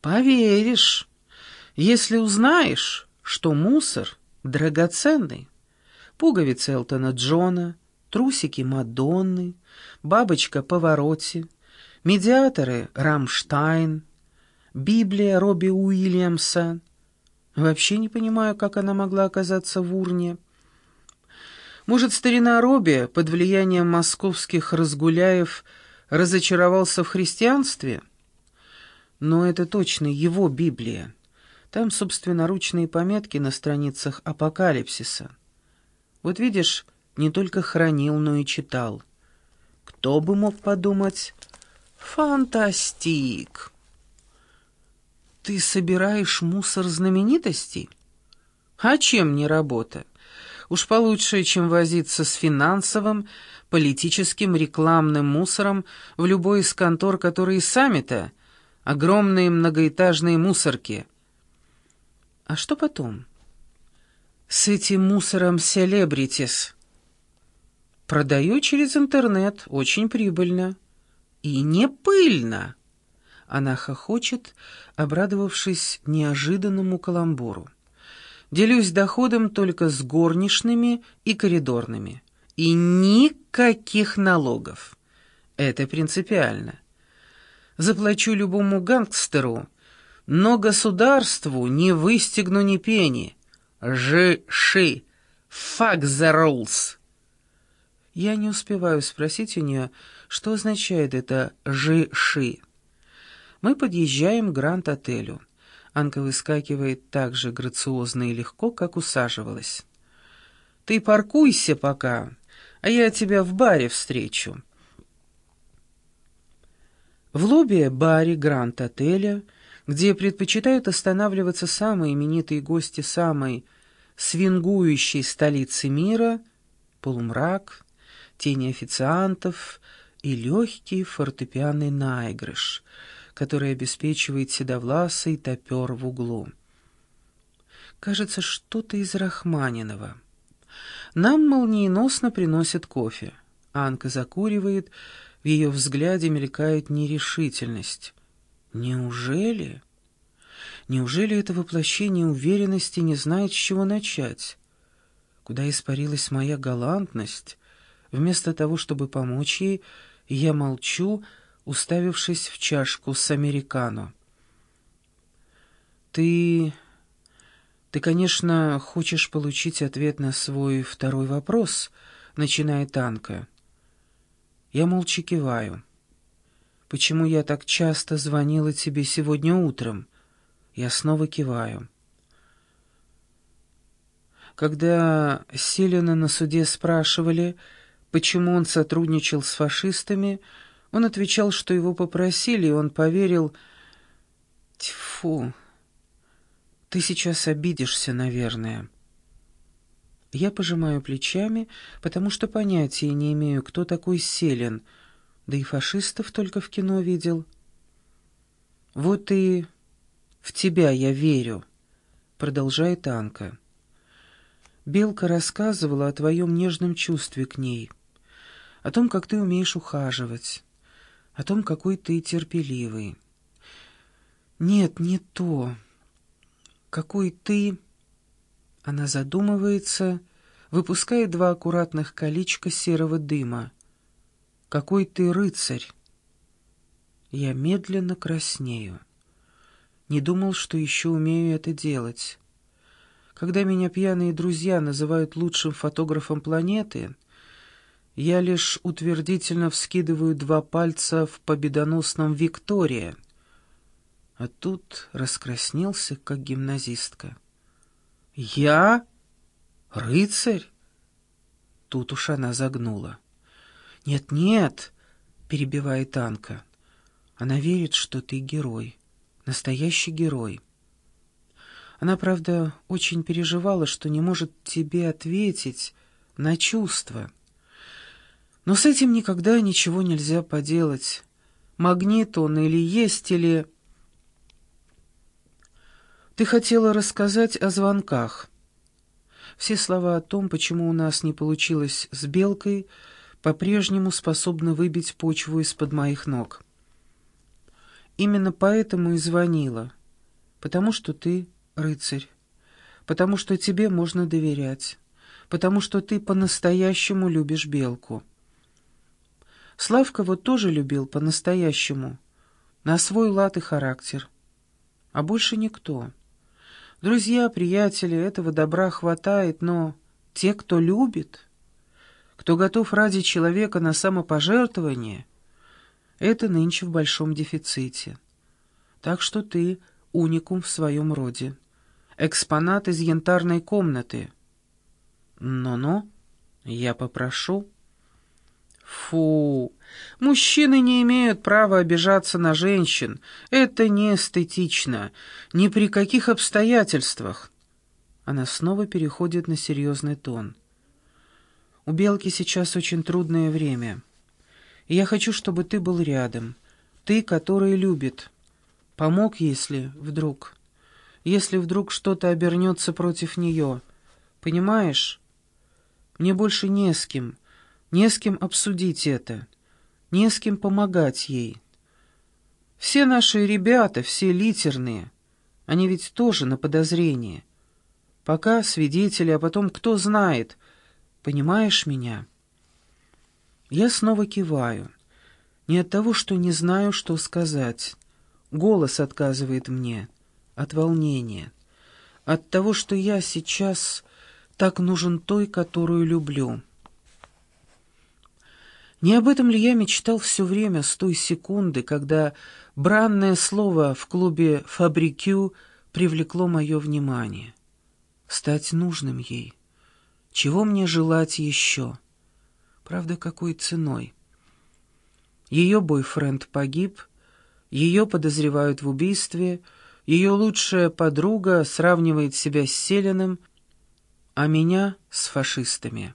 Поверишь, если узнаешь, что мусор драгоценный. Пуговицы Элтона Джона, трусики Мадонны, бабочка Повороте, медиаторы Рамштайн, Библия Робби Уильямса. Вообще не понимаю, как она могла оказаться в урне. Может, старина Робби под влиянием московских разгуляев разочаровался в христианстве? Но это точно его Библия. Там собственноручные пометки на страницах апокалипсиса. Вот видишь, не только хранил, но и читал. Кто бы мог подумать? Фантастик! Ты собираешь мусор знаменитостей? А чем не работа? Уж получше, чем возиться с финансовым, политическим, рекламным мусором в любой из контор, которые сами-то огромные многоэтажные мусорки. А что потом? С этим мусором селебритис. Продаю через интернет, очень прибыльно. И не пыльно. Она хохочет, обрадовавшись неожиданному каламбуру. Делюсь доходом только с горничными и коридорными. И никаких налогов. Это принципиально. Заплачу любому гангстеру, но государству не выстегну ни пени. Жи-ши. Fuck the rules. Я не успеваю спросить у нее, что означает это «жи-ши». Мы подъезжаем к Гранд-отелю. Анка выскакивает так же грациозно и легко, как усаживалась. «Ты паркуйся пока, а я тебя в баре встречу». В лобби баре Гранд-отеля, где предпочитают останавливаться самые именитые гости самой свингующей столицы мира, полумрак, тени официантов и легкий фортепианный наигрыш, который обеспечивает седовласый топер в углу. Кажется, что-то из Рахманинова. Нам молниеносно приносят кофе. Анка закуривает, в ее взгляде мелькает нерешительность. Неужели? Неужели это воплощение уверенности не знает, с чего начать? Куда испарилась моя галантность? Вместо того, чтобы помочь ей, я молчу, уставившись в чашку с американо. «Ты... ты, конечно, хочешь получить ответ на свой второй вопрос», — начинает Анка. Я молча киваю. «Почему я так часто звонила тебе сегодня утром?» Я снова киваю. Когда Селина на суде спрашивали, почему он сотрудничал с фашистами, он отвечал, что его попросили, и он поверил... Тьфу, ты сейчас обидишься, наверное. Я пожимаю плечами, потому что понятия не имею, кто такой Селин, да и фашистов только в кино видел. Вот и в тебя я верю, продолжает Анка. Белка рассказывала о твоем нежном чувстве к ней о том, как ты умеешь ухаживать, о том, какой ты терпеливый. Нет, не то. Какой ты... Она задумывается, выпускает два аккуратных колечка серого дыма. Какой ты рыцарь. Я медленно краснею. Не думал, что еще умею это делать. Когда меня пьяные друзья называют лучшим фотографом планеты, я лишь утвердительно вскидываю два пальца в победоносном «Виктория». А тут раскраснелся, как гимназистка. «Я? Рыцарь?» Тут уж она загнула. «Нет-нет», — перебивает Анка. «Она верит, что ты герой, настоящий герой». Она, правда, очень переживала, что не может тебе ответить на чувства. Но с этим никогда ничего нельзя поделать. Магнит он или есть, или... Ты хотела рассказать о звонках. Все слова о том, почему у нас не получилось с Белкой, по-прежнему способны выбить почву из-под моих ног. именно поэтому и звонила. Потому что ты рыцарь. Потому что тебе можно доверять. Потому что ты по-настоящему любишь Белку. Славка вот тоже любил по-настоящему. На свой лад и характер. А больше никто. Друзья, приятели, этого добра хватает, но те, кто любит, кто готов ради человека на самопожертвование, это нынче в большом дефиците. Так что ты уникум в своем роде. Экспонат из янтарной комнаты. Ну-ну, я попрошу. Фу, мужчины не имеют права обижаться на женщин. Это не эстетично, ни при каких обстоятельствах. Она снова переходит на серьезный тон. У Белки сейчас очень трудное время. Я хочу, чтобы ты был рядом. Ты, который любит. Помог, если вдруг... Если вдруг что-то обернется против нее. Понимаешь? Мне больше не с кем. Не с кем обсудить это, не с кем помогать ей. Все наши ребята, все литерные, они ведь тоже на подозрение. Пока свидетели, а потом кто знает. Понимаешь меня? Я снова киваю. Не от того, что не знаю, что сказать. Голос отказывает мне. От волнения. От того, что я сейчас так нужен той, которую люблю. Не об этом ли я мечтал все время с той секунды, когда бранное слово в клубе «Фабрикю» привлекло мое внимание? Стать нужным ей. Чего мне желать еще? Правда, какой ценой? Ее бойфренд погиб, ее подозревают в убийстве, ее лучшая подруга сравнивает себя с Селиным, а меня с фашистами.